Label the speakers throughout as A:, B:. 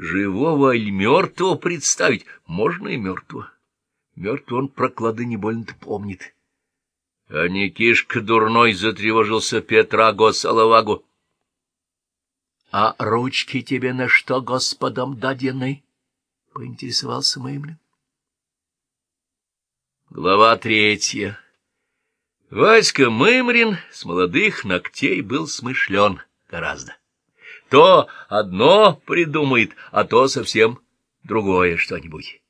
A: Живого или мертвого представить? Можно и мертвого. Мертвый он про клады не больно-то помнит. А Никишка дурной затревожился Петра Госалавагу. — А ручки тебе на что господом дадены? — поинтересовался Мымлин. Глава третья Васька Мымрин с молодых ногтей был смышлен гораздо. То одно придумает, а то совсем другое что-нибудь.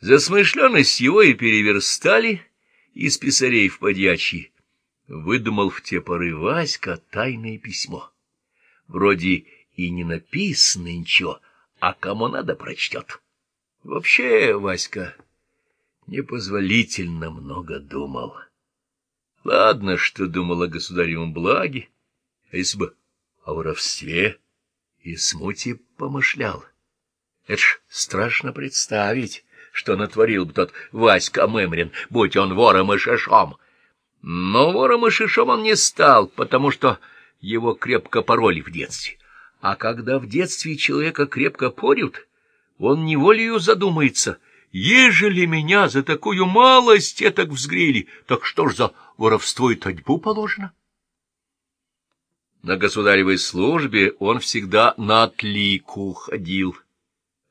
A: За смышленность его и переверстали из писарей в подьячьи. Выдумал в те поры Васька тайное письмо. Вроде и не написано ничего, а кому надо прочтет. Вообще, Васька непозволительно много думал. Ладно, что думал о государевом благе, а если бы о воровстве и смуте помышлял. Это ж страшно представить, что натворил бы тот Васька Мемрин, будь он вором и шишом. Но вором и шишом он не стал, потому что его крепко пороли в детстве. А когда в детстве человека крепко порют, он неволею задумается, ежели меня за такую малость так взгрели, так что ж за воровство и татьбу положено? На государевой службе он всегда на отлику ходил,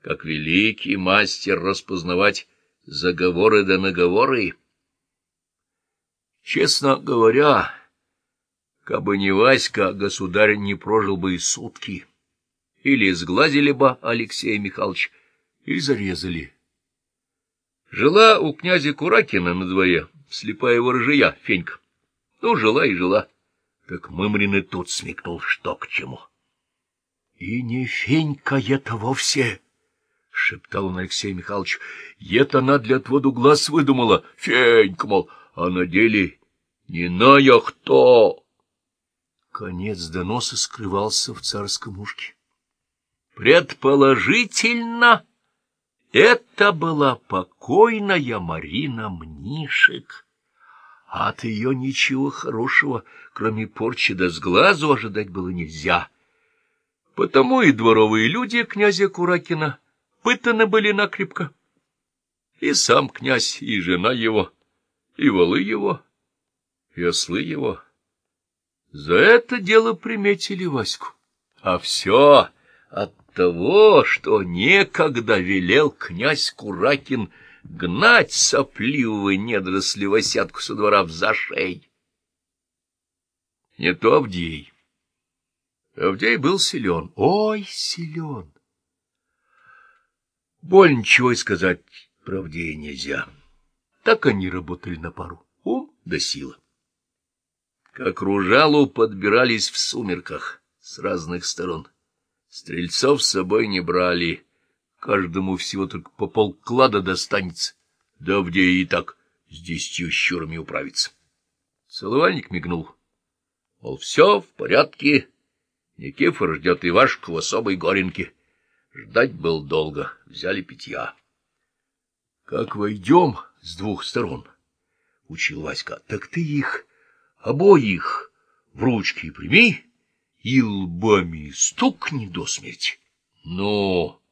A: как великий мастер распознавать заговоры да наговоры. Честно говоря, кабы не Васька, государь не прожил бы и сутки. Или сглазили бы Алексея Михайловича, или зарезали. Жила у князя Куракина на дворе слепая ворожия, Фенька. Ну, жила и жила. Так Мымрин и тут смекнул, что к чему. — И не Фенька это вовсе, — шептал он Алексей Михайлович. — Это она для отводу глаз выдумала, Фенька, мол, а на деле не на я кто. Конец доноса скрывался в царском ушке. Предположительно, это была покойная Марина Мнишек. А от ее ничего хорошего, кроме порчи да сглазу, ожидать было нельзя. Потому и дворовые люди князя Куракина пытаны были накрепко. И сам князь, и жена его, и волы его, и ослы его. За это дело приметили Ваську. А все от того, что некогда велел князь Куракин гнать сопливого недоросли восятку со двора в зашей. Не то Авдей. Авдей был силен, ой, силен. Боль ничего и сказать про Авдея нельзя. Так они работали на пару, ум да сила. К окружалу подбирались в сумерках с разных сторон. Стрельцов с собой не брали, каждому всего только по полклада достанется, да где и так с десятью щурами управится. Целовальник мигнул. Мол, все в порядке, Никифор ждет Ивашку в особой горенке. Ждать был долго, взяли питья. — Как войдем с двух сторон, — учил Васька, — так ты их, обоих, в ручки прими и лбами стукни до смерти. — Ну, —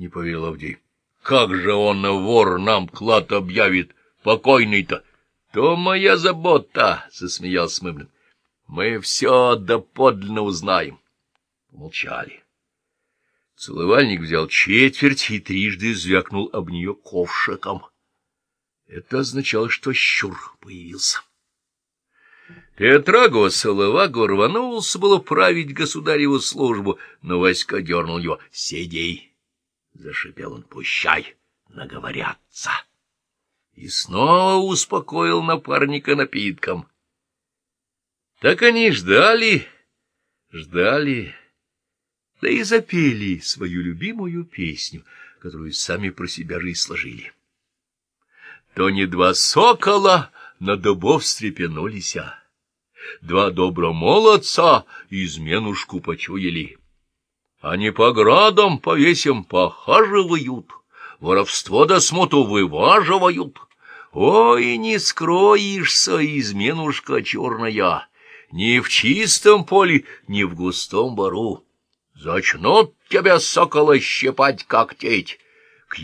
A: не поверил Авдей, — как же он, вор, нам клад объявит, покойный-то? — То моя забота, — засмеялся Мымлин. — Мы все доподлинно узнаем. Молчали. Целовальник взял четверть и трижды звякнул об нее ковшиком. Это означало, что щур появился. Петраго Соловаго рванулся было править государеву службу, но Васька дернул его. — Сидей! — зашипел он. — Пущай, наговорятся. И снова успокоил напарника напитком. Так они ждали, ждали, да и запели свою любимую песню, которую сами про себя же и сложили. То не два сокола на дубов встрепенулись, а два добромолодца изменушку почуяли. Они по градам повесим похаживают, воровство до смуту вываживают. Ой, не скроешься, изменушка черная, ни в чистом поле, ни в густом бору. Зачнут тебя, сокола, щипать, когтеть. К